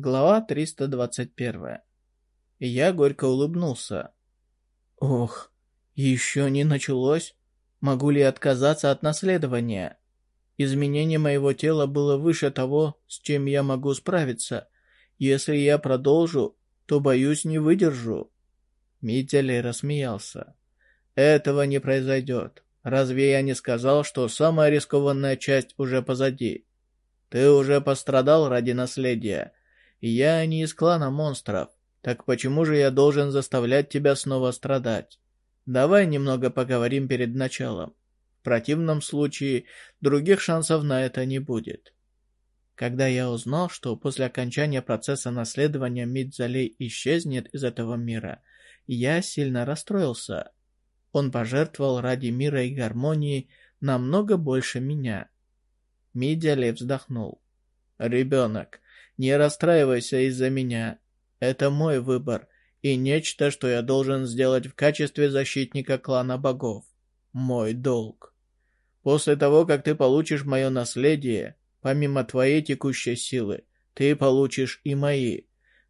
Глава 321. Я горько улыбнулся. Ох, еще не началось? Могу ли отказаться от наследования? Изменение моего тела было выше того, с чем я могу справиться. Если я продолжу, то, боюсь, не выдержу. Митяли рассмеялся. Этого не произойдет. Разве я не сказал, что самая рискованная часть уже позади? Ты уже пострадал ради наследия. Я не из клана монстров. Так почему же я должен заставлять тебя снова страдать? Давай немного поговорим перед началом. В противном случае других шансов на это не будет. Когда я узнал, что после окончания процесса наследования Мидзалей исчезнет из этого мира, я сильно расстроился. Он пожертвовал ради мира и гармонии намного больше меня. Мидзалей вздохнул. «Ребенок, не расстраивайся из-за меня. Это мой выбор и нечто, что я должен сделать в качестве защитника клана богов. Мой долг. После того, как ты получишь мое наследие, помимо твоей текущей силы, ты получишь и мои.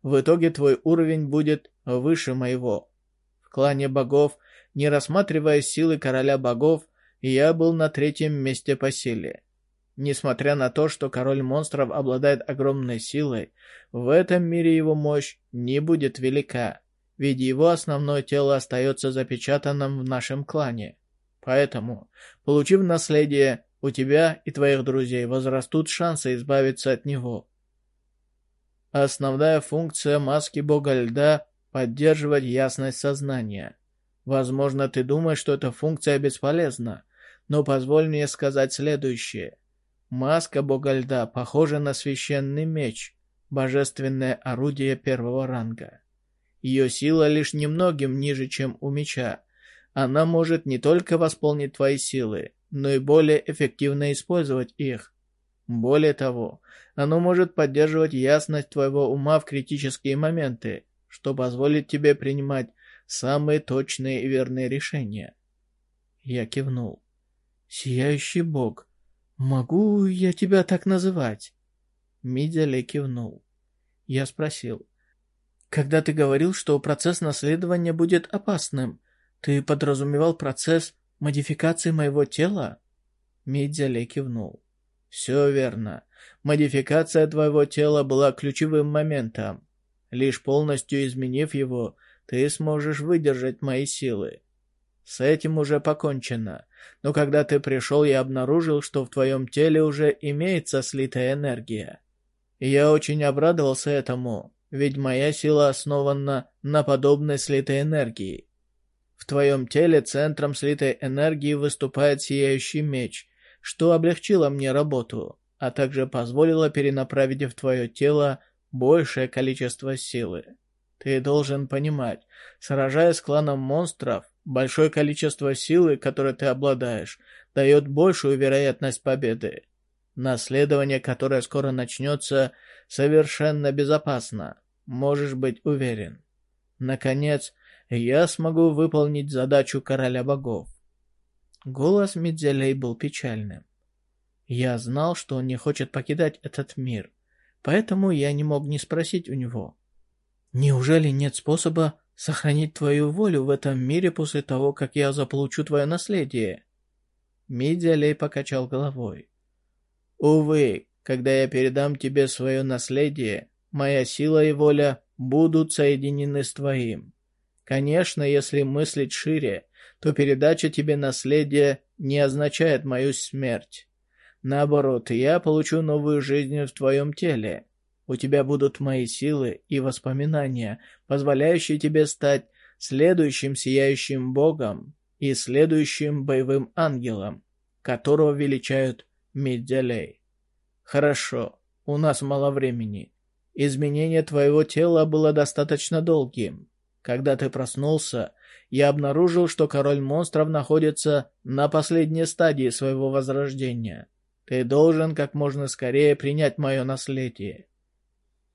В итоге твой уровень будет выше моего. В клане богов, не рассматривая силы короля богов, я был на третьем месте по силе. Несмотря на то, что король монстров обладает огромной силой, в этом мире его мощь не будет велика, ведь его основное тело остается запечатанным в нашем клане. Поэтому, получив наследие, у тебя и твоих друзей возрастут шансы избавиться от него. Основная функция маски бога льда – поддерживать ясность сознания. Возможно, ты думаешь, что эта функция бесполезна, но позволь мне сказать следующее – Маска бога льда похожа на священный меч, божественное орудие первого ранга. Ее сила лишь немногим ниже, чем у меча. Она может не только восполнить твои силы, но и более эффективно использовать их. Более того, оно может поддерживать ясность твоего ума в критические моменты, что позволит тебе принимать самые точные и верные решения. Я кивнул. «Сияющий бог, «Могу я тебя так называть?» Мидяли кивнул. Я спросил. «Когда ты говорил, что процесс наследования будет опасным, ты подразумевал процесс модификации моего тела?» Мидяли кивнул. «Все верно. Модификация твоего тела была ключевым моментом. Лишь полностью изменив его, ты сможешь выдержать мои силы. С этим уже покончено. Но когда ты пришел, я обнаружил, что в твоем теле уже имеется слитая энергия. Я очень обрадовался этому, ведь моя сила основана на подобной слитой энергии. В твоем теле центром слитой энергии выступает сияющий меч, что облегчило мне работу, а также позволило перенаправить в твое тело большее количество силы. Ты должен понимать, сражаясь с кланом монстров, Большое количество силы, которой ты обладаешь, дает большую вероятность победы. Наследование, которое скоро начнется, совершенно безопасно. Можешь быть уверен. Наконец, я смогу выполнить задачу короля богов. Голос Мидзелей был печальным. Я знал, что он не хочет покидать этот мир, поэтому я не мог не спросить у него. Неужели нет способа сохранить твою волю в этом мире после того, как я заполучу твое наследие?» Мидиалей покачал головой. «Увы, когда я передам тебе свое наследие, моя сила и воля будут соединены с твоим. Конечно, если мыслить шире, то передача тебе наследия не означает мою смерть. Наоборот, я получу новую жизнь в твоем теле. У тебя будут мои силы и воспоминания, позволяющие тебе стать следующим сияющим богом и следующим боевым ангелом, которого величают Миддалей. Хорошо, у нас мало времени. Изменение твоего тела было достаточно долгим. Когда ты проснулся, я обнаружил, что король монстров находится на последней стадии своего возрождения. Ты должен как можно скорее принять мое наследие.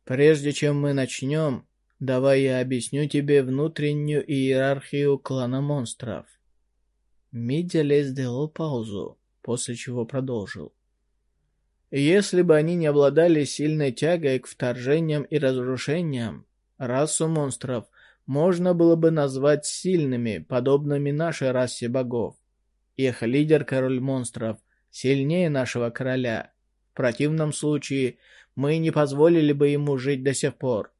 Прежде чем мы начнем, давай я объясню тебе внутреннюю иерархию клана монстров. Миддялей сделал паузу, после чего продолжил. Если бы они не обладали сильной тягой к вторжениям и разрушениям, расу монстров можно было бы назвать сильными, подобными нашей расе богов. Их лидер, король монстров, сильнее нашего короля. В противном случае мы не позволили бы ему жить до сих пор.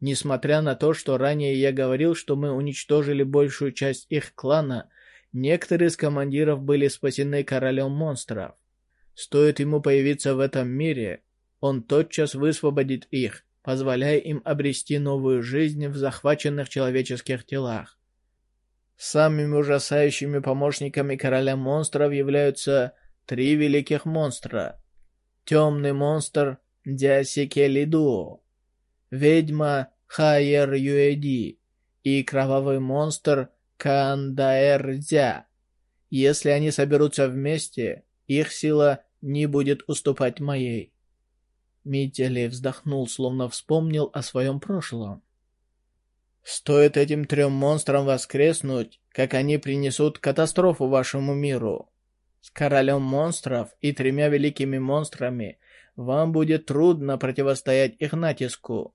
Несмотря на то, что ранее я говорил, что мы уничтожили большую часть их клана, некоторые из командиров были спасены королем монстров. Стоит ему появиться в этом мире, он тотчас высвободит их, позволяя им обрести новую жизнь в захваченных человеческих телах. Самыми ужасающими помощниками короля монстров являются три великих монстра. Темный монстр Дясикелиду, ведьма Хайер Юэди и кровавый монстр Кандаэрдзя. Если они соберутся вместе, их сила не будет уступать моей. Митяли вздохнул, словно вспомнил о своем прошлом. Стоит этим трем монстрам воскреснуть, как они принесут катастрофу вашему миру. С королем монстров и тремя великими монстрами вам будет трудно противостоять их натиску.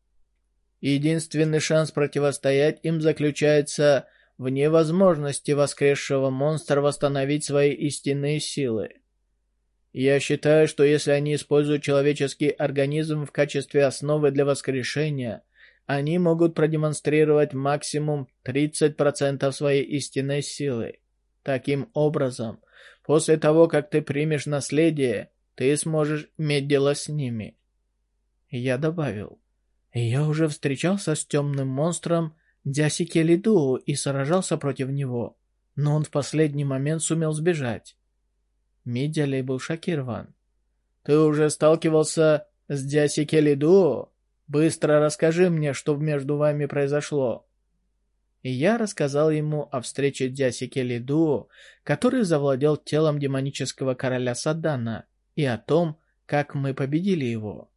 Единственный шанс противостоять им заключается в невозможности воскресшего монстра восстановить свои истинные силы. Я считаю, что если они используют человеческий организм в качестве основы для воскрешения, они могут продемонстрировать максимум 30% своей истинной силы. Таким образом, после того, как ты примешь наследие, ты сможешь иметь дело с ними. Я добавил. Я уже встречался с темным монстром Дясикелиду и сражался против него, но он в последний момент сумел сбежать. Мидялей был шокирован. «Ты уже сталкивался с Дясикелиду? Быстро расскажи мне, что между вами произошло». И я рассказал ему о встрече Дясикелиду, который завладел телом демонического короля Садана, и о том, как мы победили его.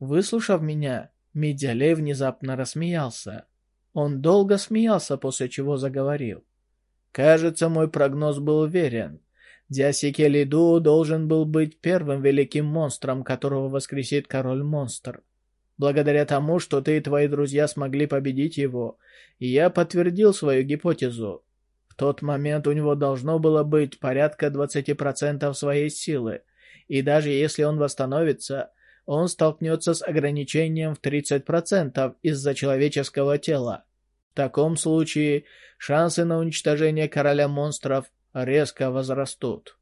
Выслушав меня, Медиалей внезапно рассмеялся. Он долго смеялся, после чего заговорил. Кажется, мой прогноз был верен. Дясикелиду должен был быть первым великим монстром, которого воскресит король-монстр. Благодаря тому, что ты и твои друзья смогли победить его, я подтвердил свою гипотезу. В тот момент у него должно было быть порядка 20% своей силы, и даже если он восстановится, он столкнется с ограничением в 30% из-за человеческого тела. В таком случае шансы на уничтожение короля монстров резко возрастут.